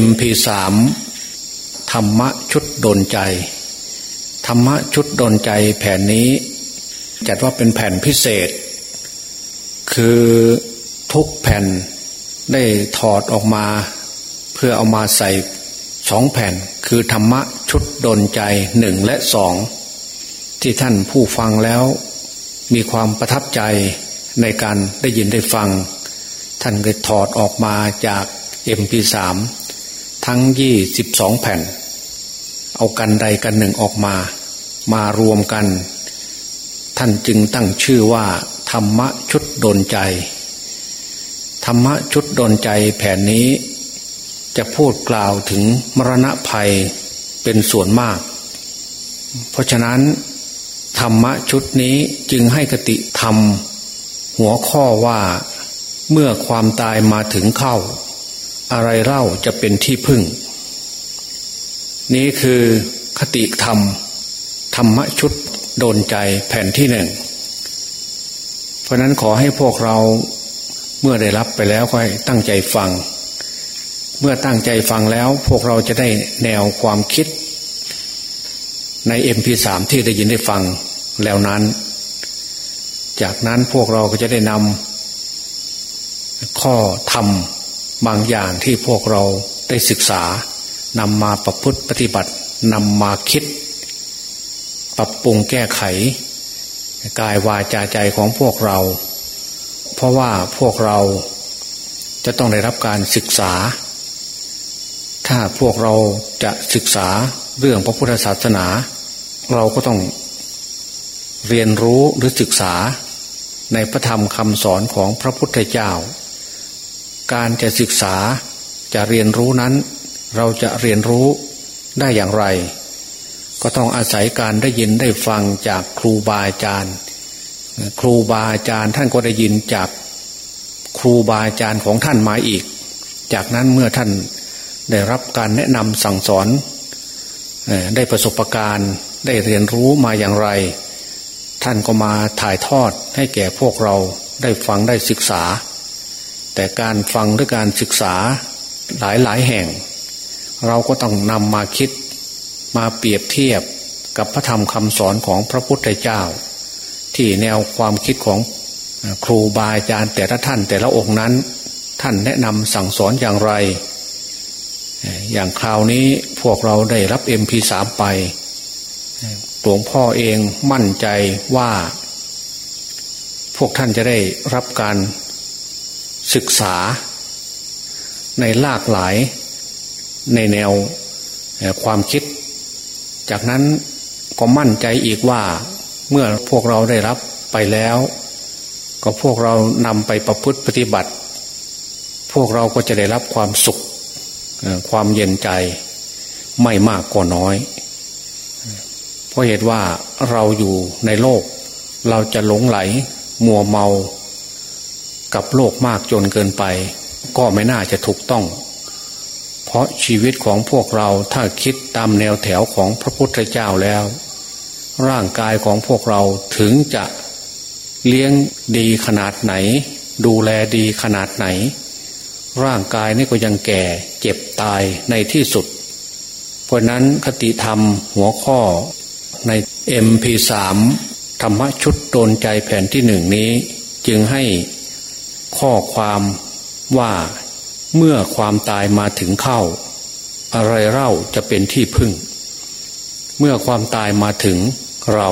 MP3 ธรรมะชุดโดนใจ ธรรมะชุดโดนใจแผ่นนี้ จัดว่าเป็นแผ่นพิเศษ คือทุกแผ่นได้ถอดออกมา เพื่อเอามาใส่สองแผ่น คือธรรมะชุดโดนใจหนึ่งและสองที่ท่านผู้ฟังแล้ว มีความประทับใจในการได้ยินได้ฟัง ท่านก็ถอดออกมาจาก MP3 ทั้งยี่สิบสองแผ่น เอากันใดกันหนึ่งออกมา มารวมกัน ท่านจึงตั้งชื่อว่า ธรรมะชุดโดนใจ ธรรมะชุดโดนใจแผ่นนี้ จะพูดกล่าวถึงมรณะภัยเป็นส่วนมาก เพราะฉะนั้น ธรรมะชุดนี้จึงให้กติธรรม หัวข้อว่าเมื่อความตายมาถึงเข้า อะไรเล่าจะเป็นที่พึ่ง นี้คือคติธรรม ธรรมชุดโดนใจแผ่นที่หนึ่ง เพราะนั้นขอให้พวกเราเมื่อได้รับไปแล้วก็ให้ตั้งใจฟัง เมื่อตั้งใจฟังแล้วพวกเราจะได้แนวความคิด ใน MP3 ที่ได้ยินได้ฟังแล้วนั้น จากนั้นพวกเราก็จะได้นำข้อธรรม บางอย่างที่พวกเราได้ศึกษานำมาประพฤติปฏิบัตินำมาคิด ปรับปรุงแก้ไข กายวาจาใจของพวกเรา เพราะว่าพวกเราจะต้องได้รับการศึกษา ถ้าพวกเราจะศึกษาเรื่องพระพุทธศาสนา เราก็ต้องเรียนรู้หรือศึกษาในพระธรรมคำสอนของพระพุทธเจ้า การจะศึกษาจะเรียนรู้นั้น เราจะเรียนรู้ได้อย่างไร ก็ต้องอาศัยการได้ยินได้ฟังจากครูบาอาจารย์ ครูบาอาจารย์ท่านก็ได้ยินจากครูบาอาจารย์ของท่านมาอีก จากนั้นเมื่อท่านได้รับการแนะนำสั่งสอน ได้ประสบการณ์ได้เรียนรู้มาอย่างไร ท่านก็มาถ่ายทอดให้แก่พวกเราได้ฟังได้ศึกษา แต่การฟังหรือการศึกษาหลายหลายแห่ง เราก็ต้องนำมาคิดมาเปรียบเทียบกับพระธรรมคำสอนของพระพุทธเจ้า ที่แนวความคิดของครูบาอาจารย์แต่ละท่านแต่ละองค์นั้น ท่านแนะนำสั่งสอนอย่างไร อย่างคราวนี้พวกเราได้รับ MP3 ไปหลวงพ่อเองมั่นใจว่า พวกท่านจะได้รับการ ศึกษา ในหลากหลายในแนวความคิด จากนั้นก็มั่นใจอีกว่าเมื่อพวกเราได้รับไปแล้ว ก็พวกเรานำไปประพฤติปฏิบัติ พวกเราก็จะได้รับความสุขความเย็นใจไม่มากก็น้อย เพราะเหตุว่าเราอยู่ในโลก เราจะหลงไหล มัวเมา กับโลกมากจนเกินไป ก็ไม่น่าจะถูกต้อง เพราะชีวิตของพวกเราถ้าคิดตามแนวแถวของพระพุทธเจ้าแล้ว ร่างกายของพวกเราถึงจะเลี้ยงดีขนาดไหน ดูแลดีขนาดไหน ร่างกายนี่ก็ยังแก่เจ็บตายในที่สุด เพราะนั้นคติธรรมหัวข้อใน MP3 ธรรมชุดโดนใจแผ่นที่หนึ่งนี้ จึงให้ ข้อความว่าเมื่อความตายมาถึงเข้า อะไรเล่าจะเป็นที่พึ่ง เมื่อความตายมาถึงเรา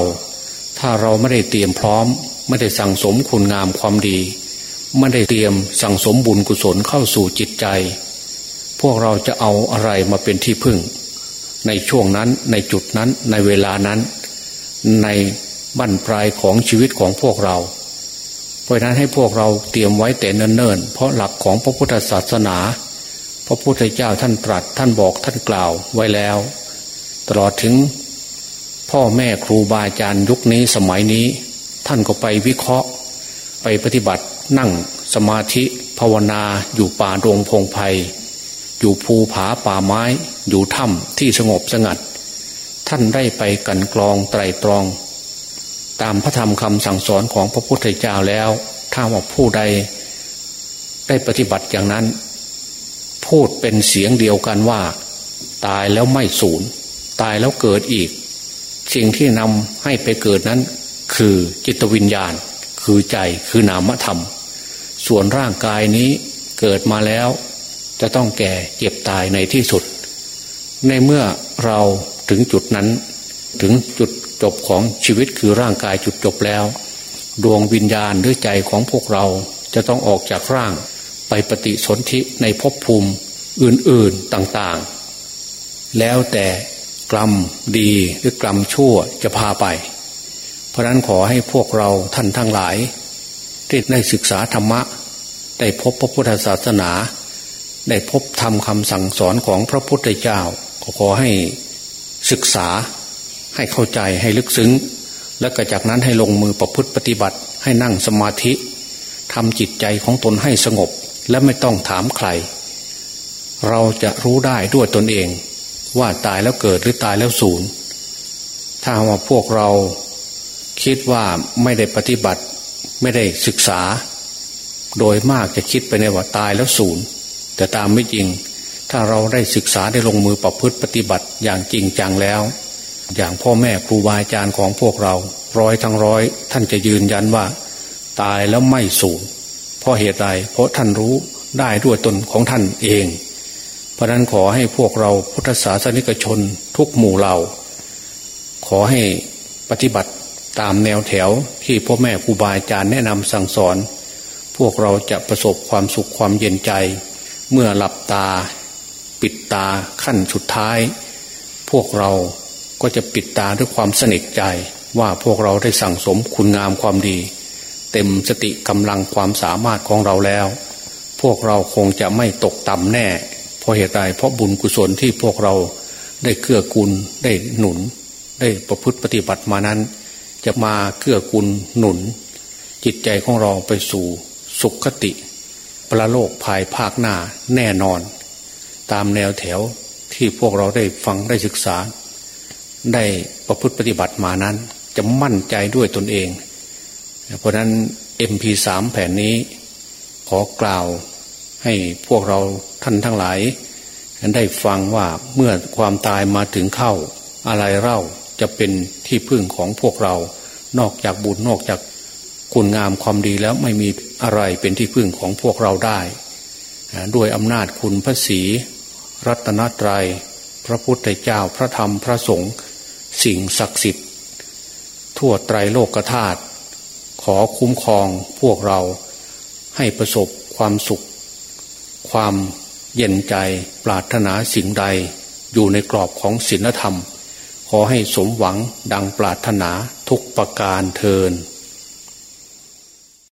ถ้าเราไม่ได้เตรียมพร้อม ไม่ได้สั่งสมคุณงามความดี ไม่ได้เตรียมสั่งสมบุญกุศลเข้าสู่จิตใจ พวกเราจะเอาอะไรมาเป็นที่พึ่ง ในช่วงนั้นในจุดนั้นในเวลานั้น ในบั้นปลายของชีวิตของพวกเรา เพราะนั้นให้พวกเราเตรียมไว้แต่เนิ่นๆ เพราะหลักของพระพุทธศาสนา พระพุทธเจ้าท่านตรัสท่านบอกท่านกล่าวไว้แล้ว ตลอดถึงพ่อแม่ครูบาอาจารย์ยุคนี้สมัยนี้ ท่านก็ไปวิเคราะห์ ไปปฏิบัตินั่งสมาธิภาวนาอยู่ป่าดงพงไพ่อยู่ภูผาป่าไม้ อยู่ถ้ำที่สงบสงัด ท่านได้ไปกันกรองไตรตรอง ตามพระธรรมคำสั่งสอนของพระพุทธเจ้าแล้ว ถ้าว่าผู้ใดได้ปฏิบัติอย่างนั้น พูดเป็นเสียงเดียวกันว่า ตายแล้วไม่สูญตายแล้วเกิดอีก สิ่งที่นำให้ไปเกิดนั้น คือจิตวิญญาณ คือใจคือนามธรรม ส่วนร่างกายนี้เกิดมาแล้ว จะต้องแก่เจ็บตายในที่สุด ในเมื่อเราถึงจุดนั้น ถึงจุด จบของชีวิตคือร่างกายจุดจบแล้ว ดวงวิญญาณหรือใจของพวกเราจะต้องออกจากร่างไปปฏิสนธิในภพภูมิอื่นๆต่างๆ แล้วแต่กรรมดีหรือกรรมชั่วจะพาไป เพราะนั้นขอให้พวกเราท่านทั้งหลายที่ได้ศึกษาธรรมะ ได้พบพระพุทธศาสนา ได้พบธรรมคำสั่งสอนของพระพุทธเจ้า ขอให้ศึกษา ให้เข้าใจให้ลึกซึ้ง และก็จากนั้นให้ลงมือประพฤติปฏิบัติ ให้นั่งสมาธิทำจิตใจของตนให้สงบ และไม่ต้องถามใคร เราจะรู้ได้ด้วยตนเอง ว่าตายแล้วเกิดหรือตายแล้วสูญถ้าว่าพวกเราคิดว่าไม่ได้ปฏิบัติไม่ได้ศึกษา โดยมากจะคิดไปในว่าตายแล้วสูญแต่ตามไม่จริง ถ้าเราได้ศึกษาได้ลงมือประพฤติปฏิบัติอย่างจริงจังแล้ว อย่างพ่อแม่ครูบาอาจารย์ของพวกเรา ร้อยทั้งร้อย ท่านจะยืนยันว่า ตายแล้วไม่สูญเพราะเหตุใดเพราะท่านรู้ได้ด้วยตนของท่านเอง เพราะนั้นขอให้พวกเราพุทธศาสนิกชนทุกหมู่เหล่า ขอให้ปฏิบัติตามแนวแถวที่พ่อแม่ครูบาอาจารย์แนะนำสั่งสอน พวกเราจะประสบความสุขความเย็นใจ เมื่อหลับตา ปิดตาขั้นสุดท้าย พวกเรา ก็จะปิดตาด้วยความสนิทใจว่าพวกเราได้สั่งสมคุณงามความดี เต็มสติกำลังความสามารถของเราแล้ว พวกเราคงจะไม่ตกต่ำแน่ เพราะเหตุใดเพราะบุญกุศลที่พวกเราได้เกื้อกูลได้หนุน ได้ประพฤติปฏิบัติมานั้น จะมาเกื้อกูลหนุน จิตใจของเราไปสู่สุขคติ ประโลกภายภาคหน้าแน่นอน ตามแนวแถวที่พวกเราได้ฟังได้ศึกษา ได้ประพฤติปฏิบัติมานั้น จะมั่นใจด้วยตนเอง เพราะนั้น MP3 แผ่นนี้ ขอกล่าวให้พวกเราท่านทั้งหลายได้ฟังว่าเมื่อความตายมาถึงเข้า อะไรเล่าจะเป็นที่พึ่งของพวกเรา นอกจากบุญนอกจากคุณงามความดีแล้วไม่มีอะไรเป็นที่พึ่งของพวกเราได้ด้วยอำนาจคุณพระศีรัตนตรยัย พระพุทธเจ้าพระธรรมพระสงฆ์ สิ่งศักดิ์สิทธิ์ทั่วไตรโลกธาตุขอคุ้มครองพวกเราให้ประสบความสุข ความเย็นใจปรารถนาสิ่งใด อยู่ในกรอบของศีลธรรม ขอให้สมหวังดังปรารถนาทุกประการเทิน